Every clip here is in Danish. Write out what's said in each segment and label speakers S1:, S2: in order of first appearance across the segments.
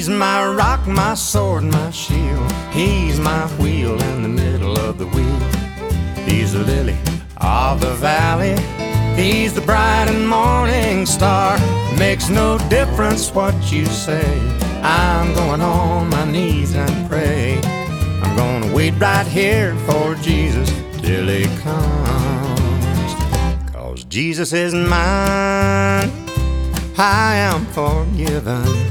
S1: He's my rock, my sword, my shield. He's my wheel in the middle of the wheel. He's the lily of the valley. He's the bright and morning star. Makes no difference what you say. I'm going on my knees and pray. I'm gonna wait right here for Jesus till he comes. Cause Jesus is mine. I am forgiven.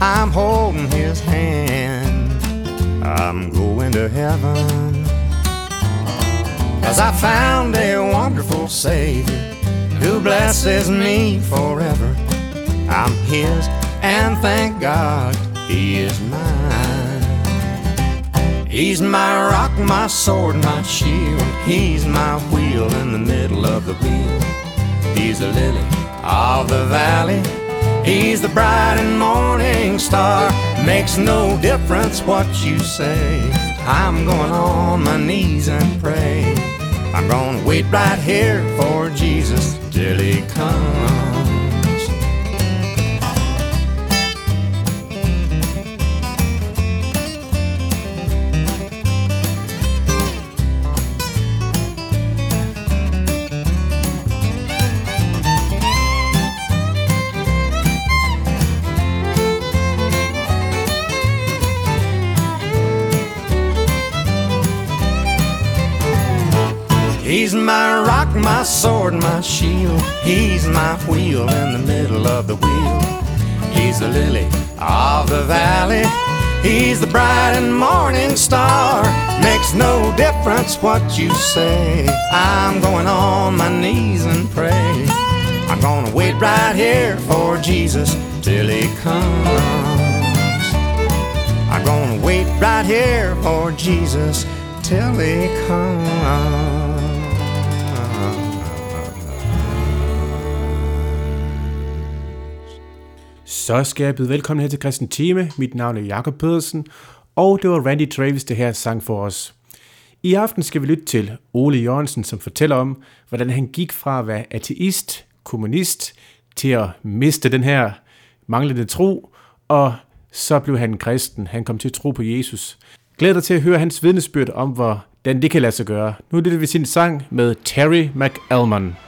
S1: I'm holding his hand. I'm going to heaven. Cause I found a wonderful Savior who blesses me forever. I'm His, and thank God He is mine. He's my rock, my sword, my shield. He's my wheel in the middle of the wheel. He's a lily of the valley. He's the bright and morning star. Makes no difference what you say. I'm going on my knees and pray. I'm gonna wait right here for Jesus till he comes. My rock, my sword, my shield. He's my wheel in the middle of the wheel. He's the lily of the valley. He's the bright and morning star. Makes no difference what you say. I'm going on my knees and pray. I'm gonna wait right here for Jesus till he comes. I'm gonna wait right here for Jesus till he comes.
S2: Så skal jeg byde velkommen her til Kristen Time. Mit navn er Jakob Pedersen, og det var Randy Travis, det her sang for os. I aften skal vi lytte til Ole Jørgensen, som fortæller om, hvordan han gik fra at være ateist, kommunist, til at miste den her manglende tro, og så blev han kristen. Han kom til at tro på Jesus. Glæder dig til at høre hans vidnesbyrd om, hvordan det kan lade sig gøre. Nu lytter vi sin sang med Terry McAlmon.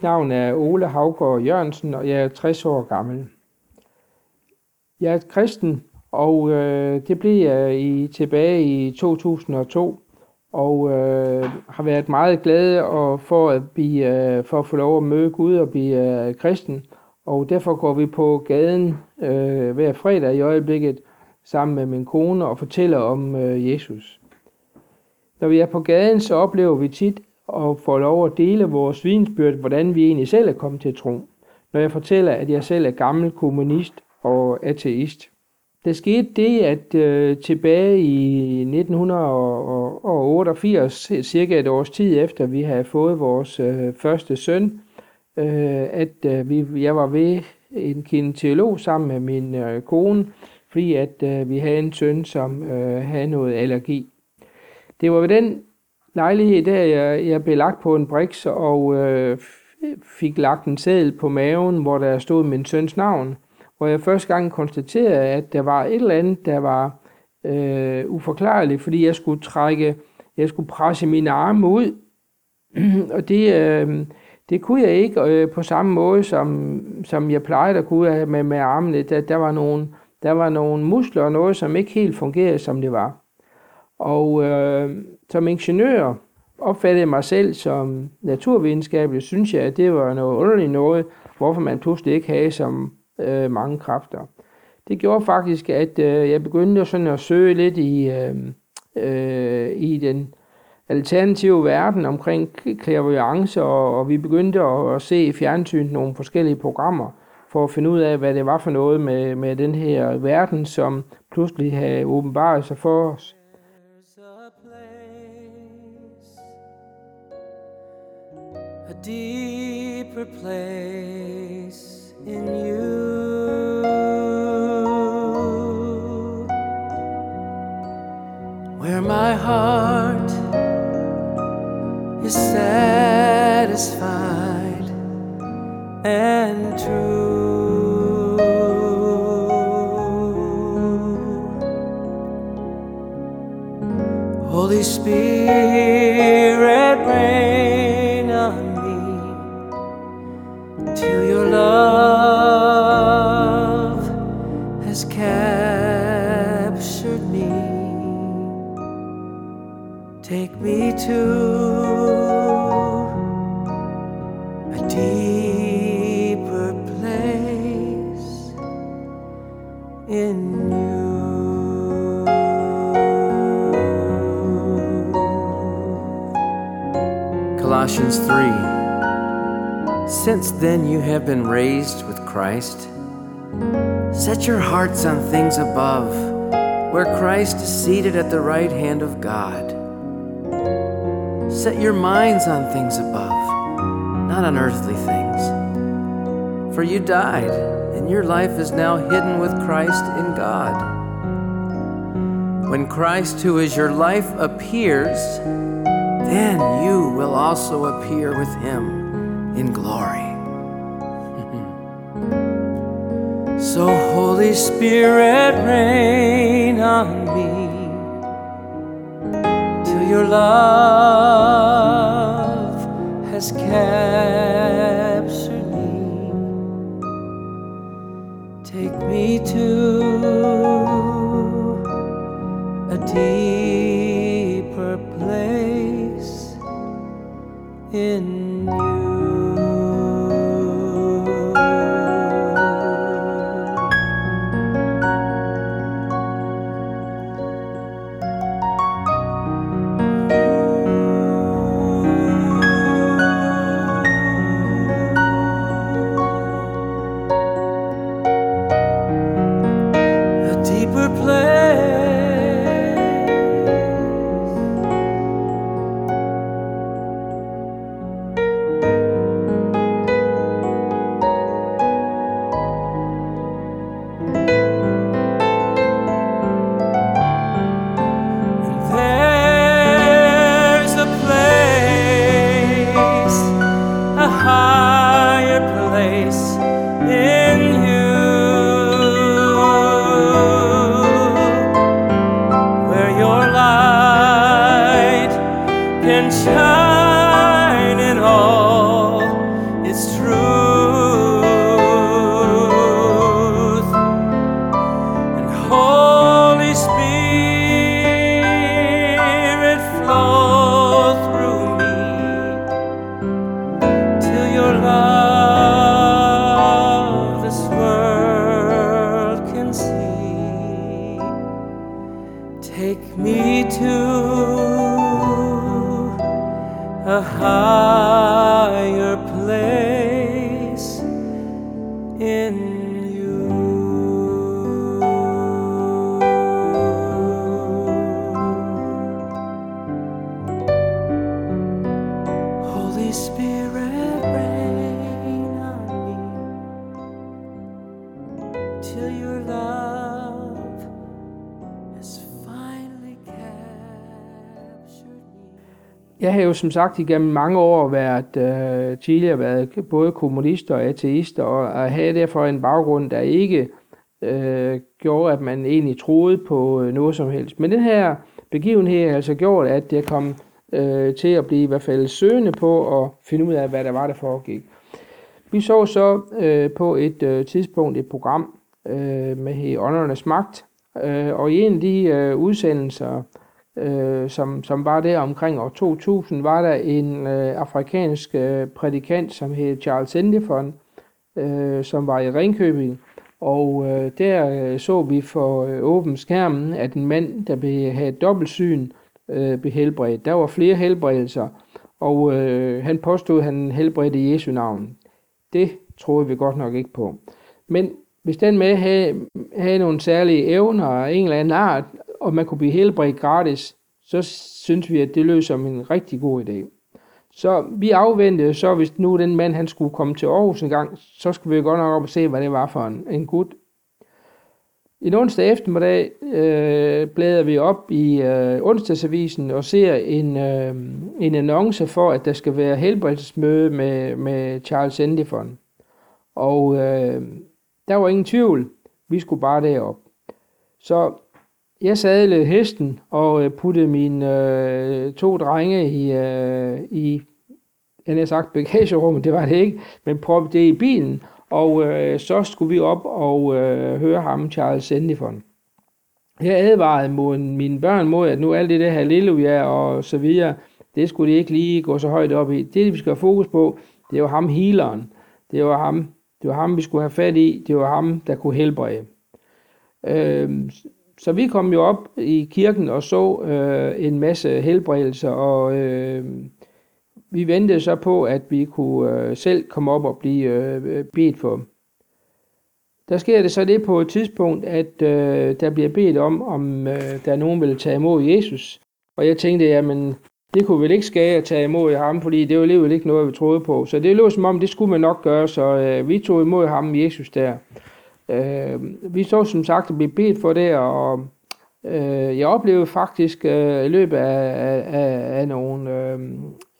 S3: Mit navn er Ole Havgård Jørgensen, og jeg er 60 år gammel. Jeg er kristen, og øh, det blev jeg i, tilbage i 2002, og øh, har været meget glad og for, at blive, øh, for at få lov at møde Gud og blive øh, kristen. Og derfor går vi på gaden øh, hver fredag i øjeblikket sammen med min kone og fortæller om øh, Jesus. Når vi er på gaden, så oplever vi tit og får lov at dele vores vidensbyrd, hvordan vi egentlig selv er kommet til tro. Når jeg fortæller, at jeg selv er gammel kommunist og ateist. Der skete det, at øh, tilbage i 1988, cirka et års tid efter vi havde fået vores øh, første søn, øh, at øh, vi, jeg var ved en kinesiolog sammen med min øh, kone, fordi at øh, vi havde en søn, som øh, havde noget allergi. Det var ved den lejlighed, der jeg, jeg blev lagt på en briks og øh, fik lagt en seddel på maven, hvor der stod min søns navn. Hvor jeg første gang konstaterede, at der var et eller andet, der var øh, uforklarligt, fordi jeg skulle trække, jeg skulle presse mine arme ud. og det, øh, det kunne jeg ikke øh, på samme måde, som, som jeg plejede at kunne øh, med, med armene. Der, der, var nogle, der var nogle muskler og noget, som ikke helt fungerede, som det var. Og øh, som ingeniør opfattede jeg mig selv som naturvidenskabelig, synes jeg, at det var noget underligt noget, hvorfor man pludselig ikke havde så øh, mange kræfter. Det gjorde faktisk, at øh, jeg begyndte sådan at søge lidt i, øh, øh, i den alternative verden omkring clairvoyance, og, og vi begyndte at, at se i fjernsynet nogle forskellige programmer, for at finde ud af, hvad det var for noget med, med den her verden, som pludselig havde åbenbaret sig for os.
S2: Deeper place in you, where my heart is satisfied and true. Holy Spirit, rain till your love has captured me. Take me to a deeper place in you. Colossians 3 Since then you have been raised with Christ. Set your hearts on things above, where Christ is seated at the right hand of God. Set your minds on things above, not on earthly things. For you died, and your life is now hidden with Christ in God. When Christ, who is your life, appears, then you will also appear with him in glory. so, Holy Spirit, rain on me till your love has captured
S3: som sagt igennem mange år været øh, tidligere været både kommunist og ateist, og, og havde derfor en baggrund, der ikke øh, gjorde, at man egentlig troede på øh, noget som helst. Men den her begivenhed har altså gjort, at jeg kom øh, til at blive i hvert fald søgende på at finde ud af, hvad der var, der foregik. Vi så så øh, på et øh, tidspunkt et program øh, med Åndernes Magt, øh, og i en af de øh, udsendelser, øh, som, som var der omkring år 2000, var der en øh, afrikansk øh, prædikant, som hed Charles Endefon, øh, som var i Ringkøbing, og øh, der øh, så vi for øh, åben skærmen, at en mand, der blev, havde dobbeltsyn, øh, blev helbredt. Der var flere helbredelser, og øh, han påstod, at han helbredte i Jesu navn. Det troede vi godt nok ikke på. Men hvis den med havde, havde nogle særlige evner af en eller anden art, og man kunne blive helbredt gratis, så synes vi, at det lød som en rigtig god idé. Så vi afventede så, hvis nu den mand han skulle komme til Aarhus en gang, så skulle vi godt nok op og se, hvad det var for en, en gut. En onsdag eftermiddag øh, bladrer vi op i øh, onsdagsavisen og ser en, øh, en annonce for, at der skal være helbredelsesmøde med, med Charles Endifon. Og øh, der var ingen tvivl. Vi skulle bare derop. Så jeg sadlede hesten og øh, puttede mine øh, to drenge i, øh, i jeg har sagt bagagerummet, det var det ikke, men proppede det i bilen, og øh, så skulle vi op og øh, høre ham, Charles Sendifon. Jeg advarede mod mine børn mod, at nu alt det der halleluja og så videre, det skulle de ikke lige gå så højt op i. Det, vi skal have fokus på, det var ham healeren. Det var ham, det var ham, vi skulle have fat i. Det var ham, der kunne helbrede. Øh, så vi kom jo op i kirken og så øh, en masse helbredelser, og øh, vi ventede så på, at vi kunne øh, selv komme op og blive øh, bedt for. Der sker det så det på et tidspunkt, at øh, der bliver bedt om, om øh, der er nogen, der vil tage imod Jesus. Og jeg tænkte, jamen, det kunne vel ikke skade at tage imod ham, fordi det var alligevel ikke noget, vi troede på. Så det lå som om, det skulle man nok gøre, så øh, vi tog imod ham, Jesus, der. Øh, vi så som sagt at blive bedt for det, og øh, jeg oplevede faktisk øh, i løbet af, af, af, nogle, øh,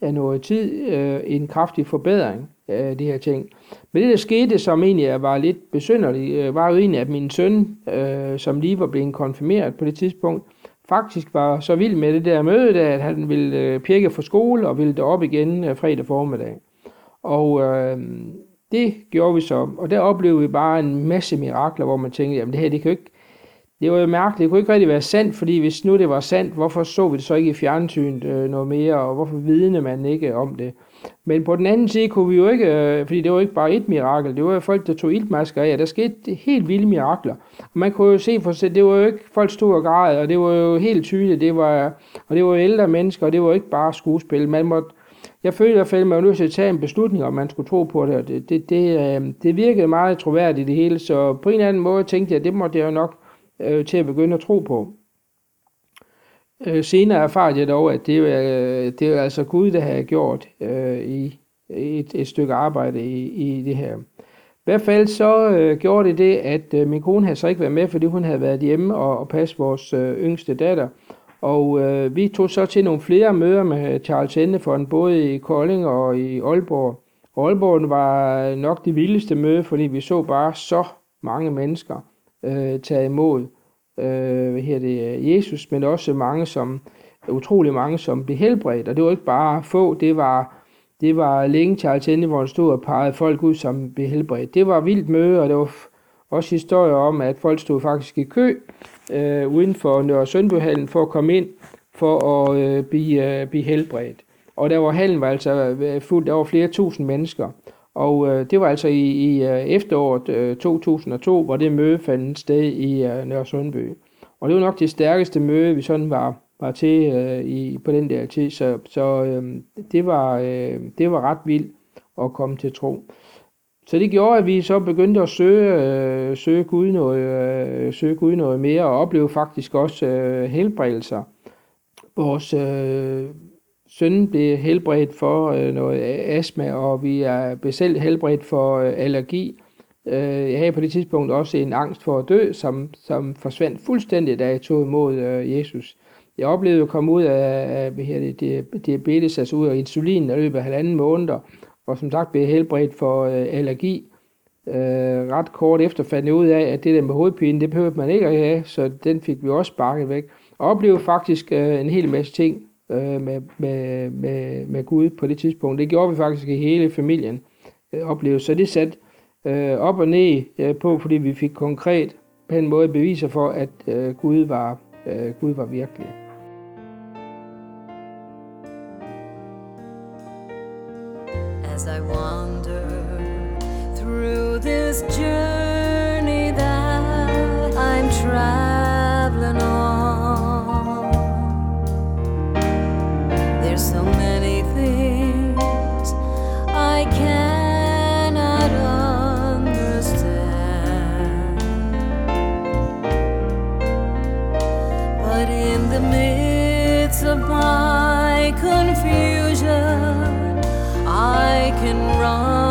S3: af noget tid øh, en kraftig forbedring af de her ting. Men det, der skete, som egentlig var lidt besynderligt, øh, var jo egentlig, at min søn, øh, som lige var blevet konfirmeret på det tidspunkt, faktisk var så vild med det der møde, der, at han ville øh, pirke for skole og ville op igen øh, fredag formiddag. Og øh, det gjorde vi så, og der oplevede vi bare en masse mirakler, hvor man tænkte, jamen det her, det kan jo ikke, det var jo mærkeligt, det kunne ikke rigtig være sandt, fordi hvis nu det var sandt, hvorfor så vi det så ikke i fjernsynet øh, noget mere, og hvorfor vidne man ikke om det? Men på den anden side kunne vi jo ikke, øh, fordi det var ikke bare et mirakel, det var jo folk, der tog iltmasker af, og der skete helt vilde mirakler. Og man kunne jo se for sig, det var jo ikke, folk stod og græd, og det var jo helt tydeligt, det var, og det var jo ældre mennesker, og det var ikke bare skuespil. Man måtte, jeg følte i hvert fald, at man var nødt til at tage en beslutning, om man skulle tro på det, og det, det, det, øh, det virkede meget troværdigt det hele, så på en eller anden måde tænkte jeg, at det måtte jeg jo nok øh, til at begynde at tro på. Øh, senere erfarede jeg dog, at det, øh, det er altså Gud, der har gjort øh, i et, et stykke arbejde i, i det her. I hvert fald så øh, gjorde det det, at øh, min kone havde så ikke været med, fordi hun havde været hjemme og, og passet vores øh, yngste datter. Og øh, vi tog så til nogle flere møder med Charles Endefond, både i Kolding og i Aalborg. Og Aalborg var nok det vildeste møde, fordi vi så bare så mange mennesker øh, tage imod øh, hvad her det, Jesus, men også mange som, utrolig mange, som blev helbredt. Og det var ikke bare få, det var, det var længe Charles Ende, stod og pegede folk ud, som blev helbredt. Det var vildt møde, og det var også historier om, at folk stod faktisk i kø øh, uden for Nørre Søndbyhallen for at komme ind for at øh, blive, øh, blive helbredt. Og der var hallen var altså øh, fuldt, over flere tusind mennesker. Og øh, det var altså i, i øh, efteråret øh, 2002, hvor det møde fandt sted i øh, Nørre Sundby. Og det var nok det stærkeste møde, vi sådan var, var til øh, i, på den der tid. Så, så øh, det, var, øh, det var ret vildt at komme til tro. Så det gjorde, at vi så begyndte at søge, øh, søge, Gud noget, øh, søge Gud noget mere, og opleve faktisk også øh, helbredelser. Vores øh,
S2: søn blev helbredt for øh, noget astma, og vi er selv helbredt for øh, allergi. Øh, jeg havde på det tidspunkt også en angst for at dø, som, som forsvandt fuldstændig, da jeg tog imod øh, Jesus. Jeg oplevede at komme ud af, af hvad her, det, diabetes, altså ud af insulin i løbet af halvanden måneder, og som sagt blev helbredt for øh, allergi. Øh, ret kort efter fandt jeg ud af, at det der med hovedpine, det behøvede man ikke at have, så den fik vi også sparket væk. Og oplevede faktisk øh, en hel masse ting øh, med, med, med, med Gud på det tidspunkt. Det gjorde vi faktisk i hele familien øh, oplevede. Så det satte øh, op og ned øh, på, fordi vi fik konkret på en måde beviser for, at øh, Gud, var, øh, Gud var virkelig. I wander through this journey that I'm traveling on, there's so many
S3: song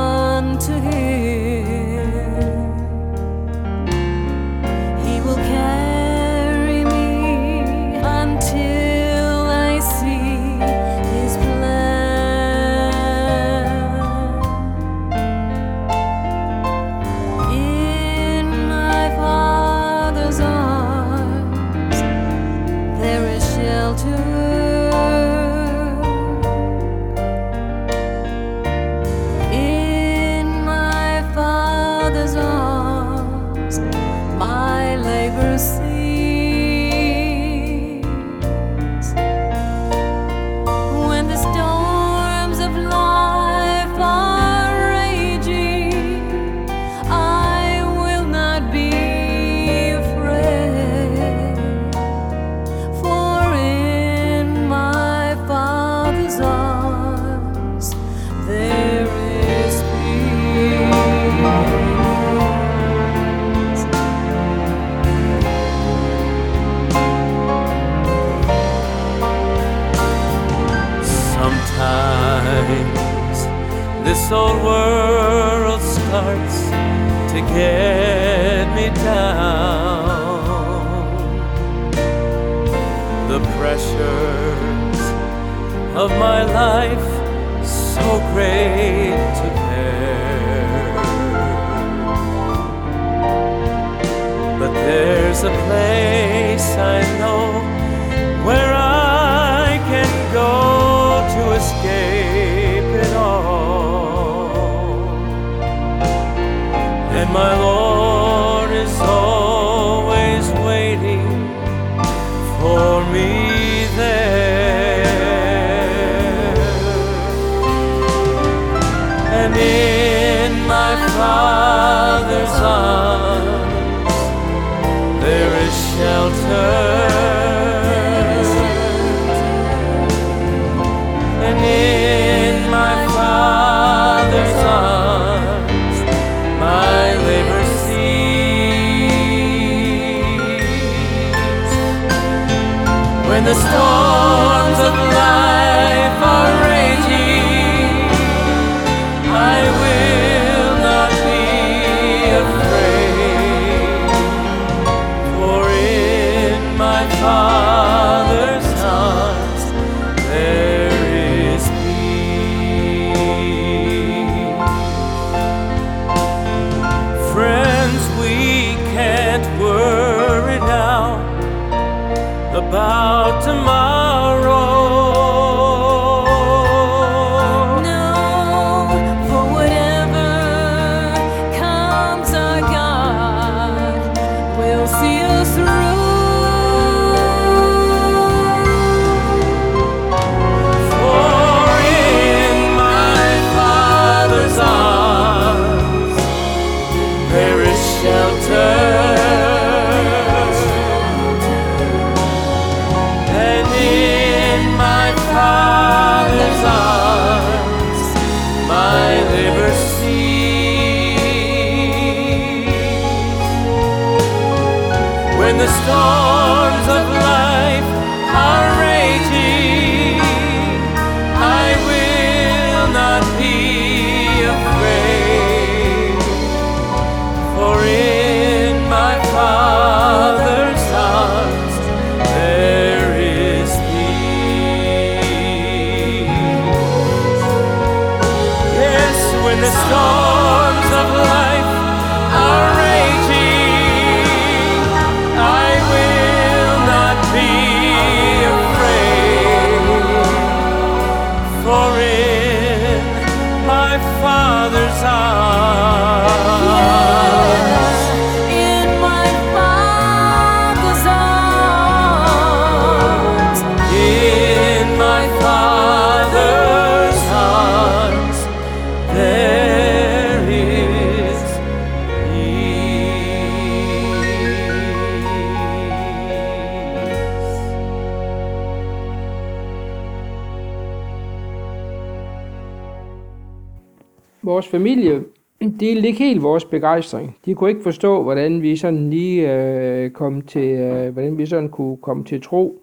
S3: familie delte ikke helt vores begejstring. De kunne ikke forstå, hvordan vi sådan lige øh, kom til, øh, hvordan vi sådan kunne komme til tro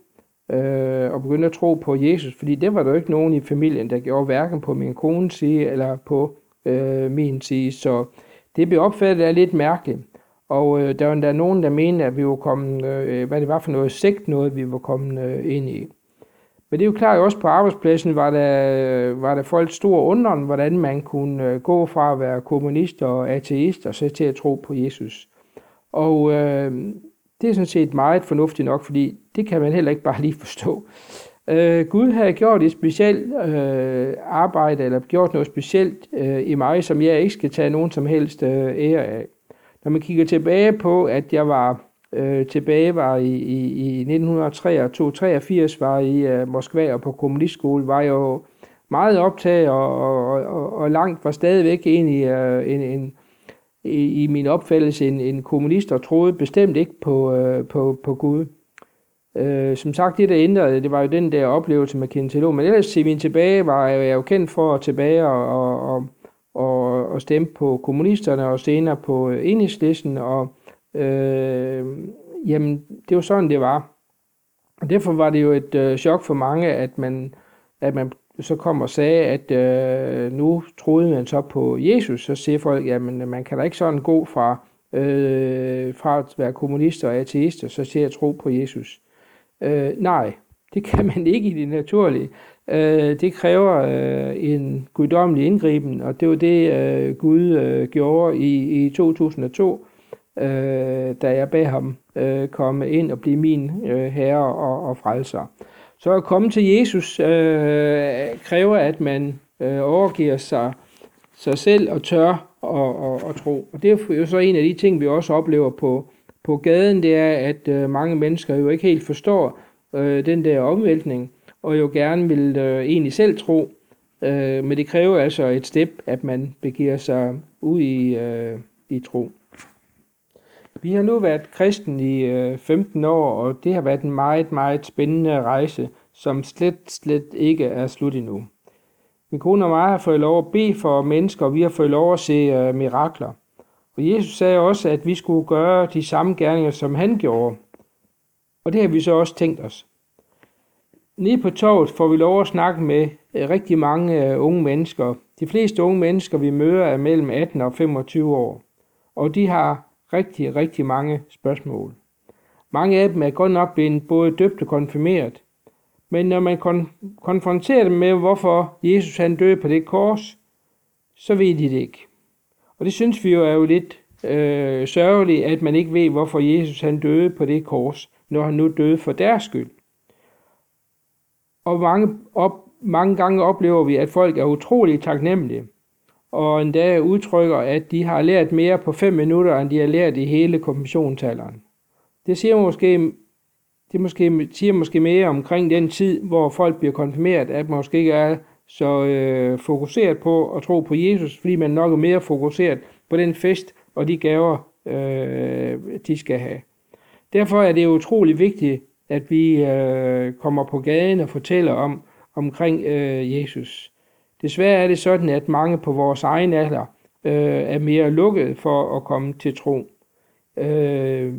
S3: øh, og begynde at tro på Jesus, fordi det var der jo ikke nogen i familien, der gjorde, hverken på min kones side eller på øh, min side, så det blev opfattet af lidt mærkeligt. Og øh, der var endda nogen, der mente, at vi var kommet, øh, hvad det var for noget sigt, noget, vi var kommet øh, ind i. Men det er jo klart, at også på arbejdspladsen var der, var der folk stor undren, hvordan man kunne øh, gå fra at være kommunist og ateist og så til at tro på Jesus. Og øh, det er sådan set meget fornuftigt nok, fordi det kan man heller ikke bare lige forstå. Øh, Gud havde gjort et specielt øh, arbejde, eller gjort noget specielt øh, i mig, som jeg ikke skal tage nogen som helst øh, ære af. Når man kigger tilbage på, at jeg var øh, tilbage var i, i, i 1983 var i øh, Moskva og på kommunistskole, var jeg jo meget optaget og, og, og, og langt var stadigvæk en i, øh, en, en, i, i min opfattelse en, en kommunist og troede bestemt ikke på, øh, på, på Gud. Øh, som sagt, det der ændrede, det var jo den der oplevelse med Kintelo, men ellers til min tilbage var jeg jo kendt for at tilbage og, og, og, og, og stemme på kommunisterne og senere på enhedslisten og Øh, jamen, det var sådan, det var. Og derfor var det jo et øh, chok for mange, at man, at man så kom og sagde, at øh, nu troede man så på Jesus. Så siger folk, jamen man kan da ikke sådan gå fra, øh, fra at være kommunist og ateist, og så siger jeg tro på Jesus. Øh, nej, det kan man ikke i det naturlige. Øh, det kræver øh, en guddommelig indgriben, og det var det, øh, Gud øh, gjorde i, i 2002, øh, da jeg bad ham øh, komme ind og blive min øh, herre og, og frelser. Så at komme til Jesus øh, kræver, at man øh, overgiver sig, sig selv og tør og, og, og tro. Og det er jo så en af de ting, vi også oplever på, på gaden, det er, at øh, mange mennesker jo ikke helt forstår øh, den der omvæltning, og jo gerne vil øh, egentlig selv tro. Øh, men det kræver altså et step, at man begiver sig ud i, øh, i tro. Vi har nu været kristen i øh, 15 år, og det har været en meget, meget spændende rejse, som slet, slet ikke er slut endnu. Min kone og mig har fået lov at bede for mennesker, og vi har fået lov at se øh, mirakler. Og Jesus sagde også, at vi skulle gøre de samme gerninger, som han gjorde. Og det har vi så også tænkt os. Nede på torvet får vi lov at snakke med øh, rigtig mange øh, unge mennesker. De fleste unge mennesker, vi møder, er mellem 18 og 25 år. Og de har rigtig, rigtig mange spørgsmål. Mange af dem er godt nok blevet både døbt og konfirmeret. Men når man kon- konfronterer dem med, hvorfor Jesus han døde på det kors, så ved de det ikke. Og det synes vi jo er jo lidt øh, sørgeligt, at man ikke ved, hvorfor Jesus han døde på det kors, når han nu døde for deres skyld. Og mange, op, mange gange oplever vi, at folk er utroligt taknemmelige og endda udtrykker, at de har lært mere på 5 minutter, end de har lært i hele konfirmationsalderen. Det siger måske, det måske, siger måske mere omkring den tid, hvor folk bliver konfirmeret, at man måske ikke er så øh, fokuseret på at tro på Jesus, fordi man nok er mere fokuseret på den fest og de gaver, øh, de skal have. Derfor er det utrolig vigtigt, at vi øh, kommer på gaden og fortæller om omkring øh, Jesus. Desværre er det sådan, at mange på vores egen alder øh, er mere lukket for at komme til tro. Øh,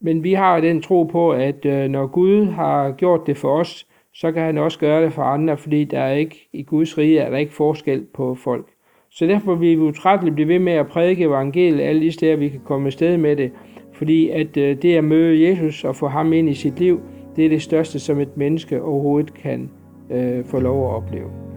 S3: men vi har den tro på, at øh, når Gud har gjort det for os, så kan han også gøre det for andre, fordi der er ikke i Guds rige er der ikke forskel på folk. Så derfor vil vi utrætteligt blive ved med at prædike evangeliet alle de steder, vi kan komme afsted med det. Fordi at øh, det at møde Jesus og få ham ind i sit liv, det er det største, som et menneske overhovedet kan øh, få lov at opleve.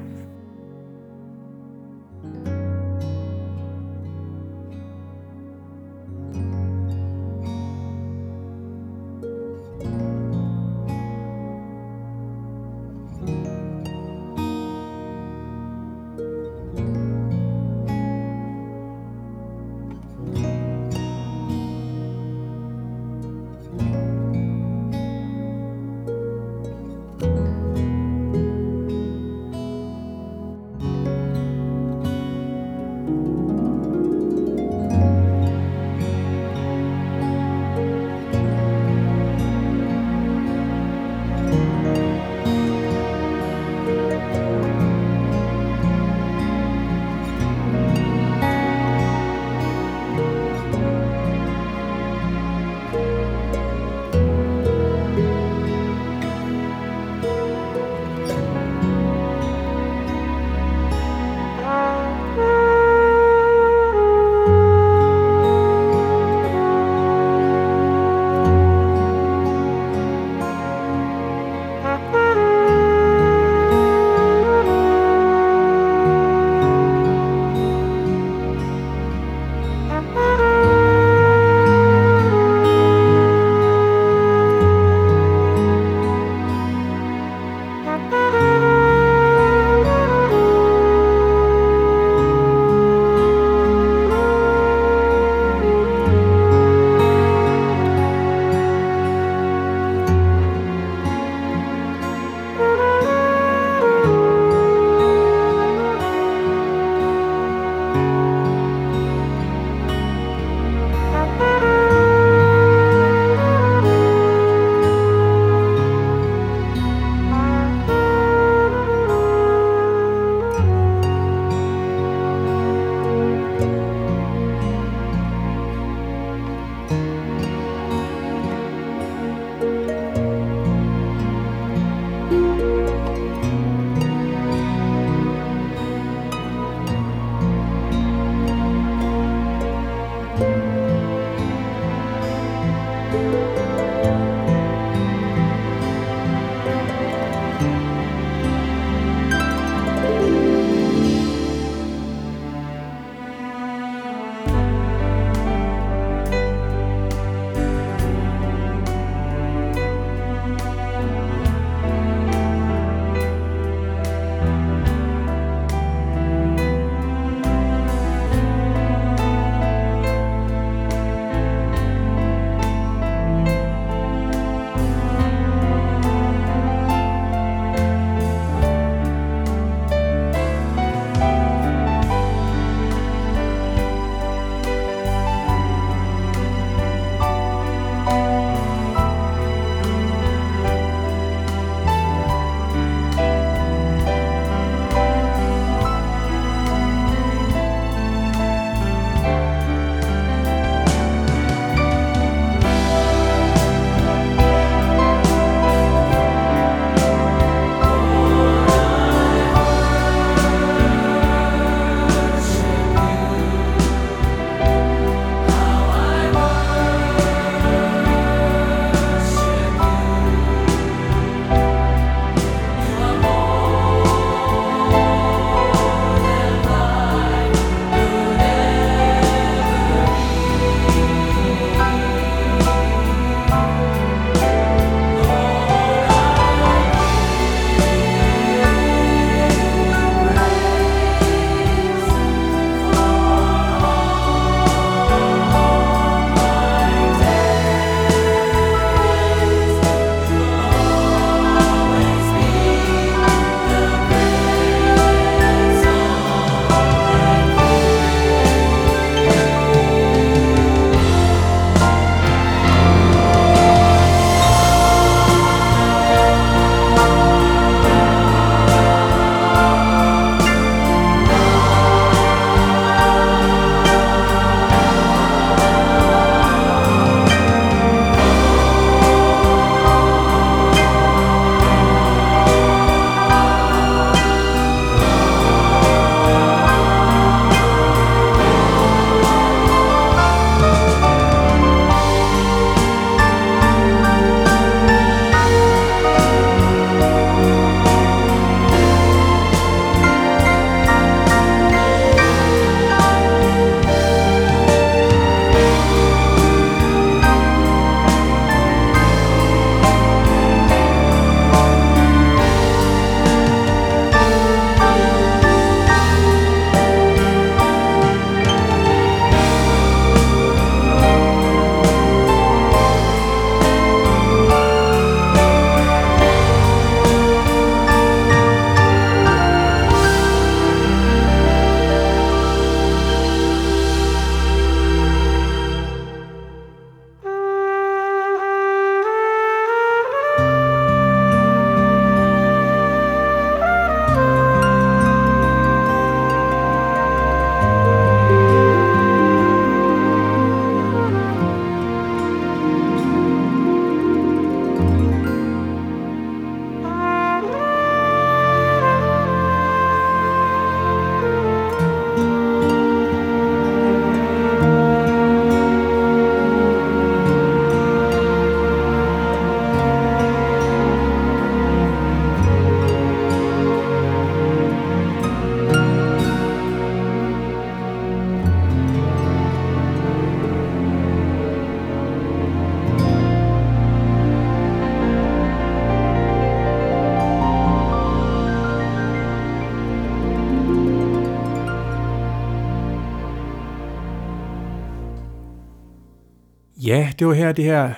S4: Ja, det var her det her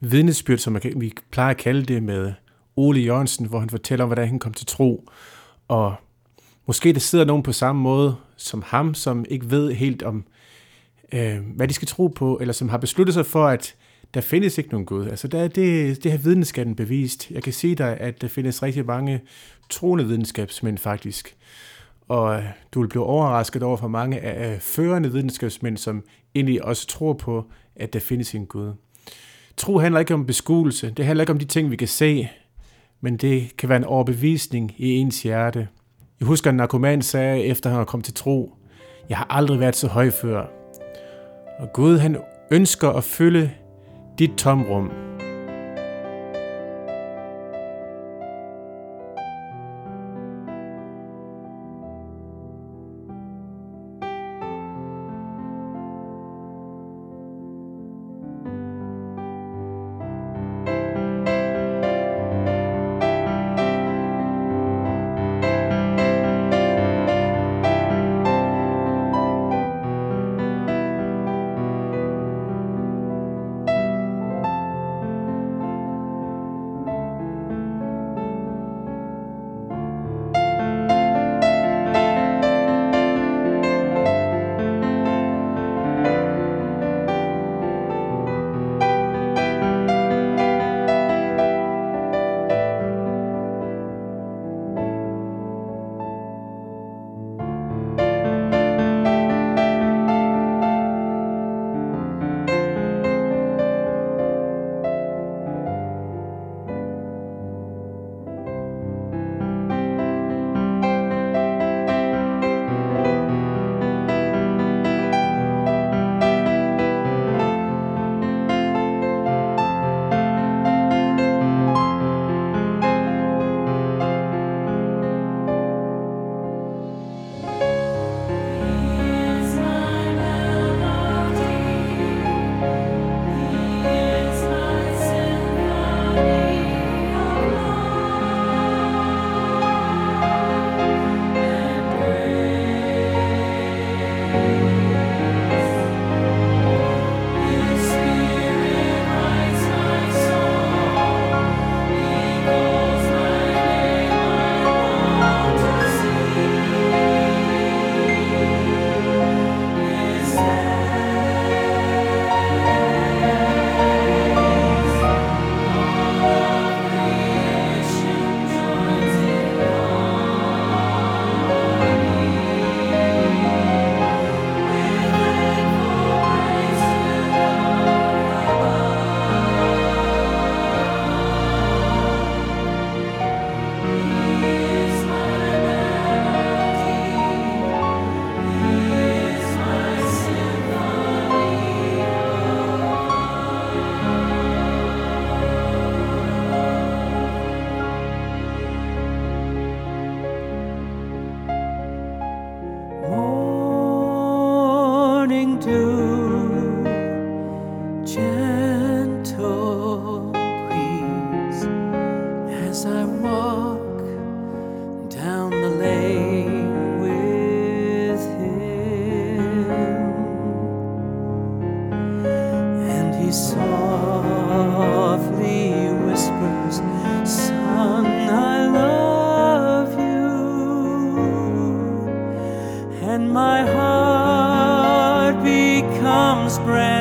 S4: vidnesbyrd, som vi plejer at kalde det med Ole Jørgensen, hvor han fortæller om, hvordan han kom til tro. Og måske der sidder nogen på samme måde som ham, som ikke ved helt om, øh, hvad de skal tro på, eller som har besluttet sig for, at der findes ikke nogen Gud. Altså, der er det, det har videnskaben bevist. Jeg kan sige dig, at der findes rigtig mange troende videnskabsmænd faktisk. Og du vil blive overrasket over for mange af førende videnskabsmænd, som egentlig også tror på, at der findes en Gud. Tro handler ikke om beskuelse. Det handler ikke om de ting, vi kan se, men det kan være en overbevisning i ens hjerte. Jeg husker, at en narkoman sagde, efter han var kommet til tro, jeg har aldrig været så høj før. Og Gud, han ønsker at fylde dit tomrum.
S2: Softly whispers, "Son, I love you." and my heart becomes brand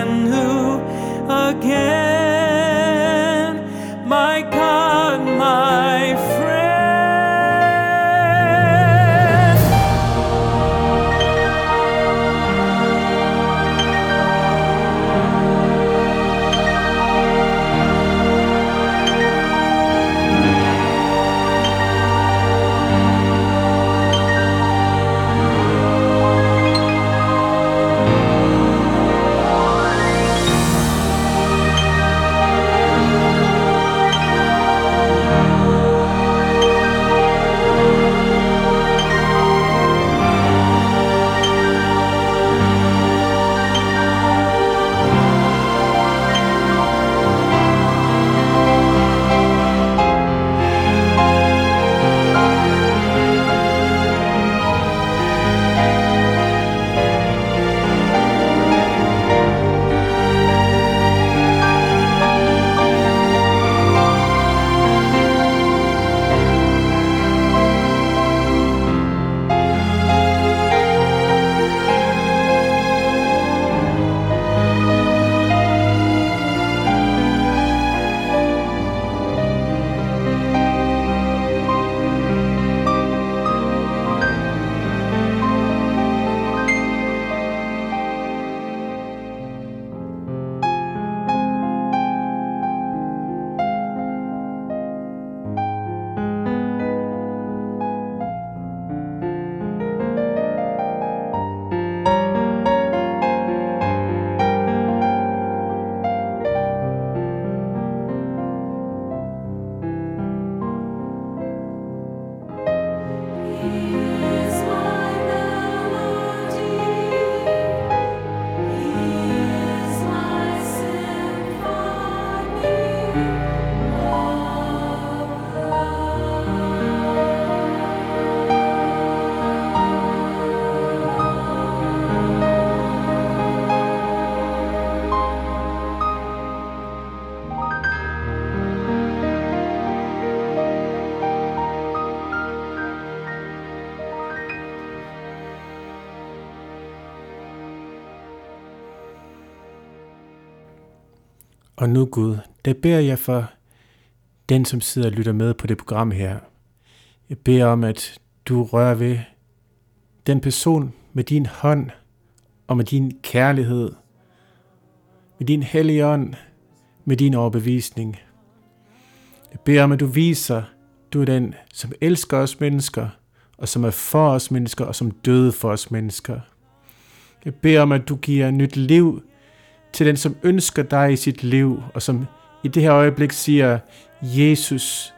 S2: Og nu Gud, der beder jeg for den, som sidder og lytter med på det program her. Jeg beder om, at du rører ved den person med din hånd og med din kærlighed, med din hellige ånd, med din overbevisning. Jeg beder om, at du viser, du er den, som elsker os mennesker, og som er for os mennesker, og som døde for os mennesker. Jeg beder om, at du giver nyt liv til den, som ønsker dig i sit liv, og som i det her øjeblik siger, Jesus,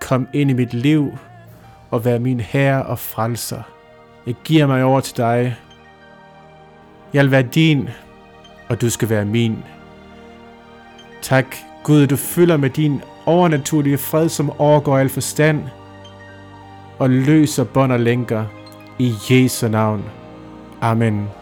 S2: kom ind i mit liv og vær min herre og frelser. Jeg giver mig over til dig. Jeg vil være din, og du skal være min. Tak, Gud, du fylder med din overnaturlige fred, som overgår al forstand, og løser bånd og lænker i Jesu navn. Amen.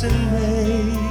S1: yesterday.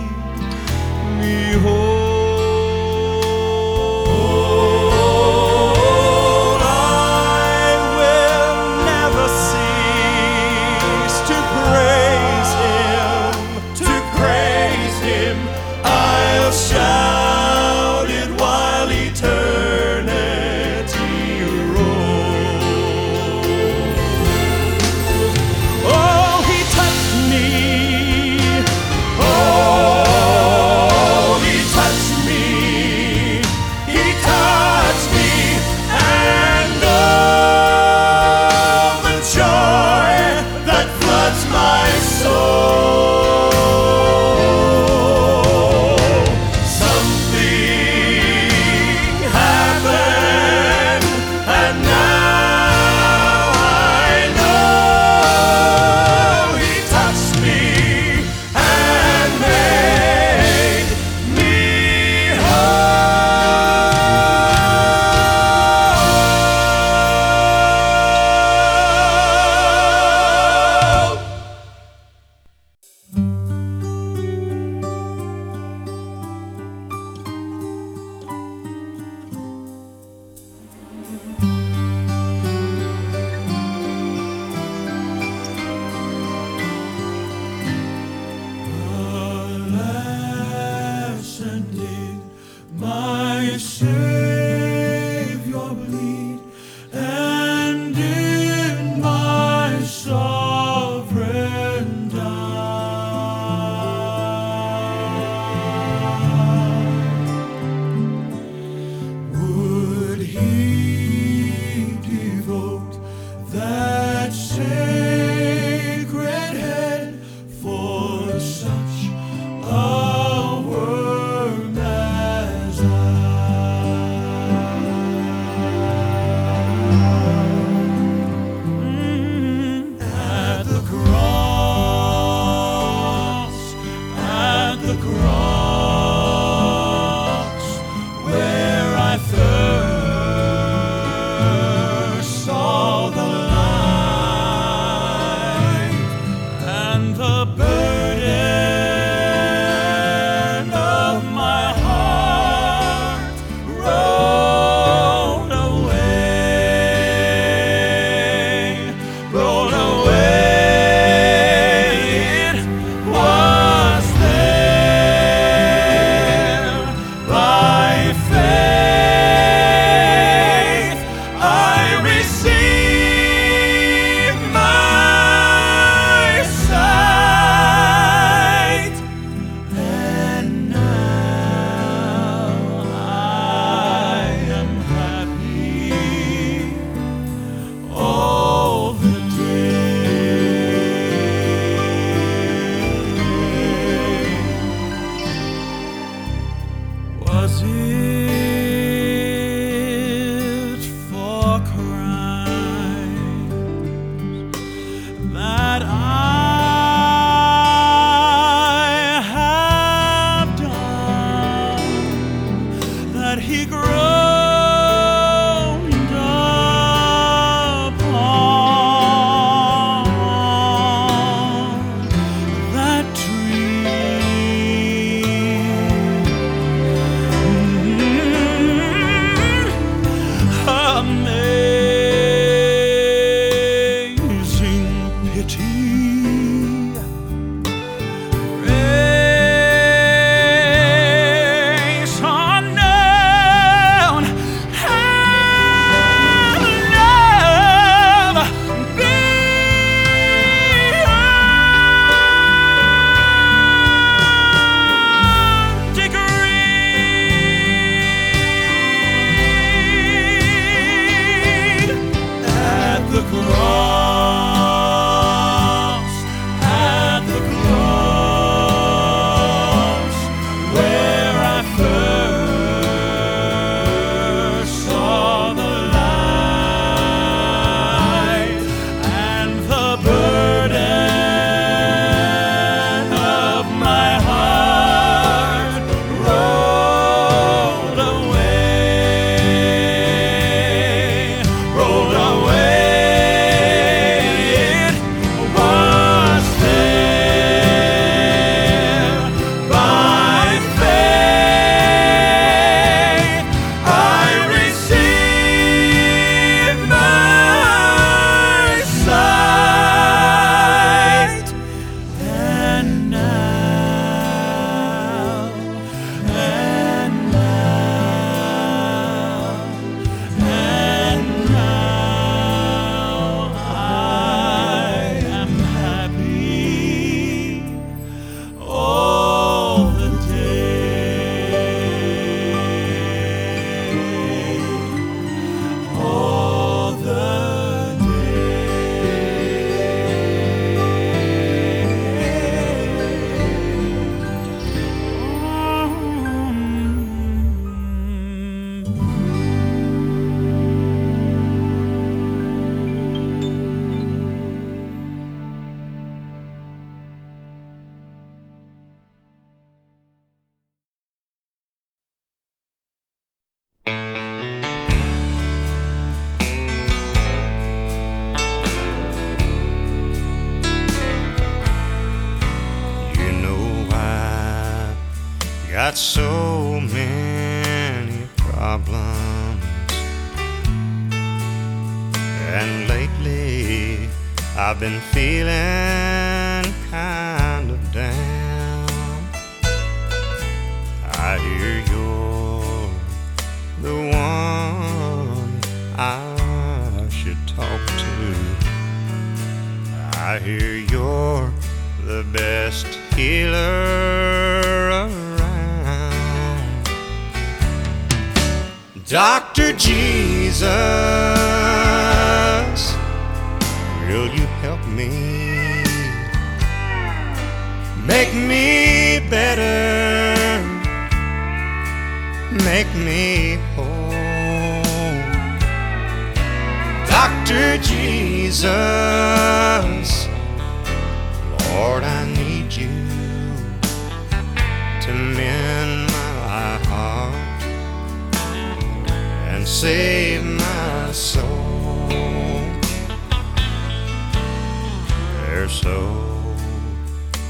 S1: There's so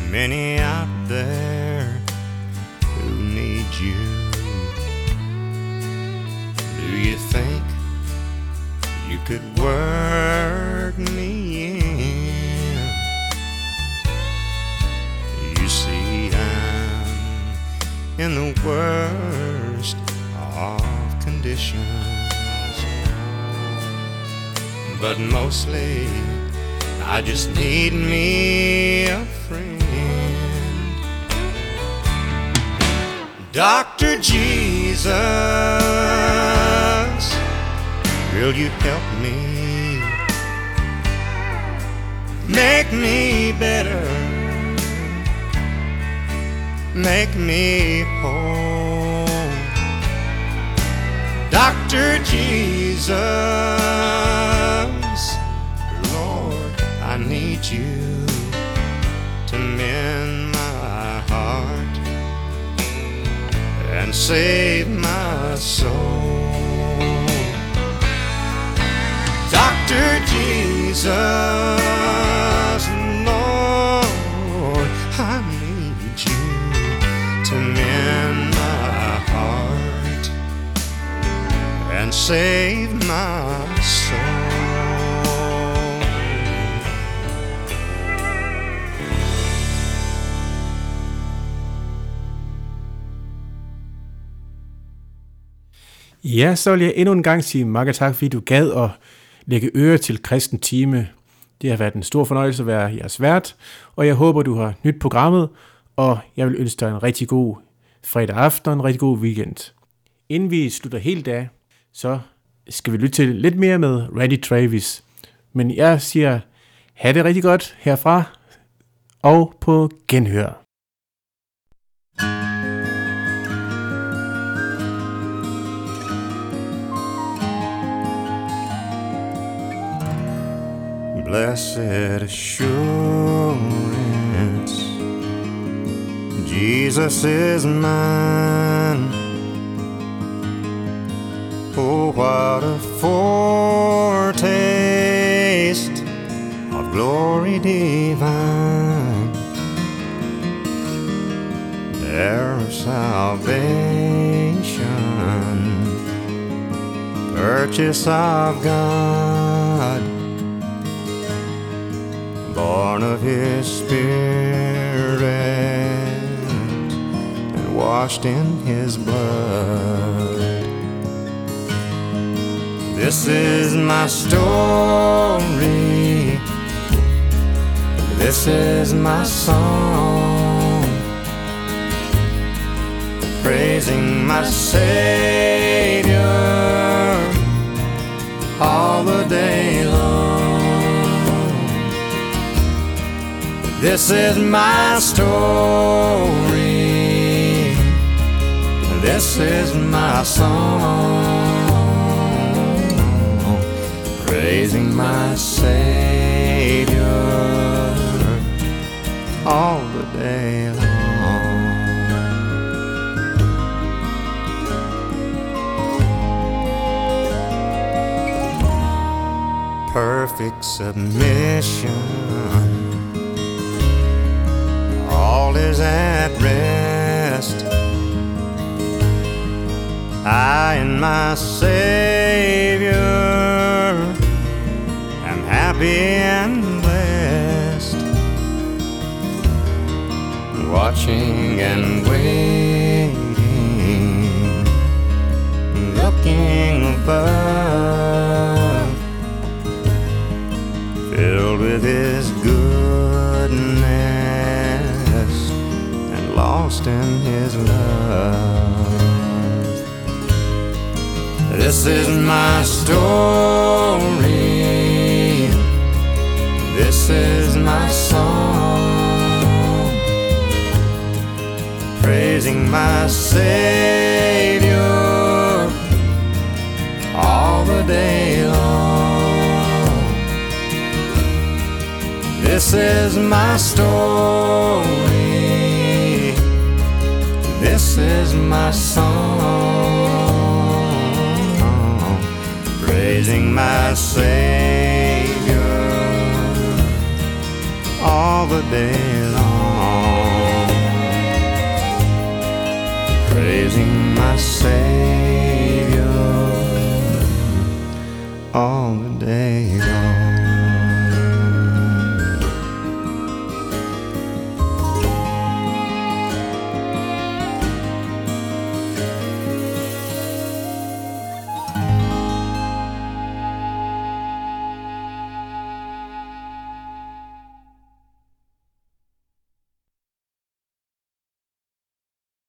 S1: many out there who need you. Do you think you could work me in? You see, I'm in the worst of conditions, but mostly I just need me a friend. Dr. Jesus, will you help me? Make me better, make me whole. Dr. Jesus, save my soul. Dr. Jesus, Lord, I need you to mend my heart and save
S4: Ja, så vil jeg endnu en gang sige mange tak, fordi du gad at lægge øre til Kristen Time. Det har været en stor fornøjelse at være jeres vært, og jeg håber, du har nyt programmet, og jeg vil ønske dig en rigtig god fredag aften og en rigtig god weekend. Inden vi slutter helt af, så skal vi lytte til lidt mere med Randy Travis. Men jeg siger, have det rigtig godt herfra, og på genhør.
S1: Blessed assurance, Jesus is mine. Oh, what a foretaste of glory divine, heir of salvation, purchase of God born of his spirit and washed in his blood. This is my story. This is my song. Praising my Savior all the day This is my story. This is my song. Praising my Savior all the day long. Perfect submission is at rest. I and my Savior am happy and blessed, watching and waiting, looking above, his love. This is my story. This is my song. Praising my Savior all the day long. This is my story. This is my song. Praising my Savior all the day long. Praising my Savior